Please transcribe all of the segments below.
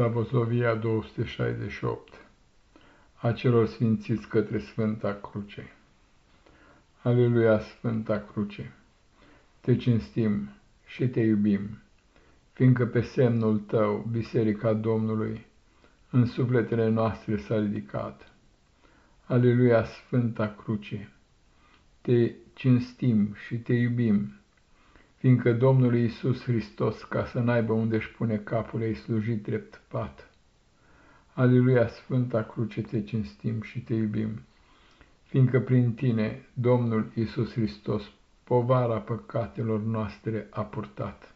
Slavoslovia 268 A celor sfințiți către Sfânta Cruce Aleluia, Sfânta Cruce! Te cinstim și te iubim, fiindcă pe semnul tău Biserica Domnului în sufletele noastre s-a ridicat. Aleluia, Sfânta Cruce! Te cinstim și te iubim, fiindcă Domnul Iisus Hristos, ca să n-aibă unde-și pune capul, ei slujit drept pat. Aleluia, Sfânta Cruce, te cinstim și te iubim, fiindcă prin tine Domnul Iisus Hristos povara păcatelor noastre a purtat.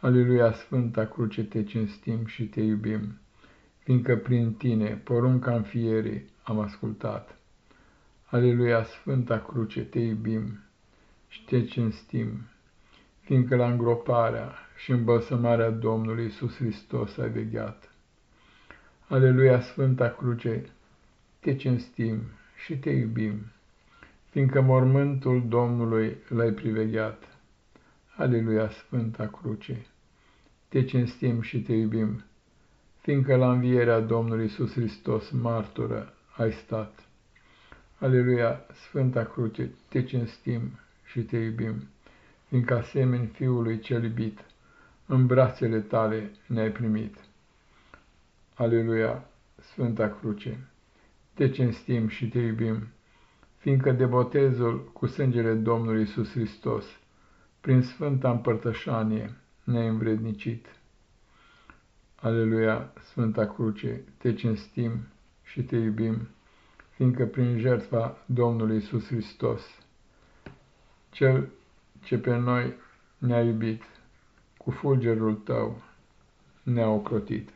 Aleluia, Sfânta Cruce, te cinstim și te iubim, fiindcă prin tine porunca înfierii am ascultat. Aleluia, Sfânta Cruce, te iubim și te cinstim, fiindcă la îngroparea și îmbălsămarea Domnului Iisus Hristos ai vegheat. Aleluia, Sfânta Cruce, te cinstim și te iubim, fiindcă mormântul Domnului l-ai privegheat. Aleluia, Sfânta Cruce, te cinstim și te iubim, fiindcă la învierea Domnului Iisus Hristos, martură, ai stat. Aleluia, Sfânta Cruce, te cinstim și te iubim, fiindcă asemeni Fiului cel iubit, în brațele tale ne-ai primit. Aleluia, Sfânta Cruce, te cinstim și te iubim, fiindcă de botezul cu sângele Domnului Isus Hristos, prin Sfânta Împărtășanie, ne-ai învrednicit. Aleluia, Sfânta Cruce, te cinstim și te iubim, fiindcă prin jertfa Domnului Isus Hristos, Cel ce pe noi ne-a iubit, cu fulgerul tău ne-a ocrotit.